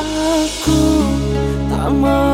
Aku tak mau